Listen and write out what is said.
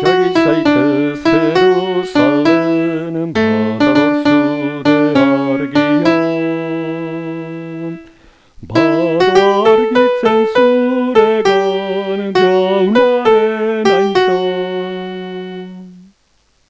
저기 서 있던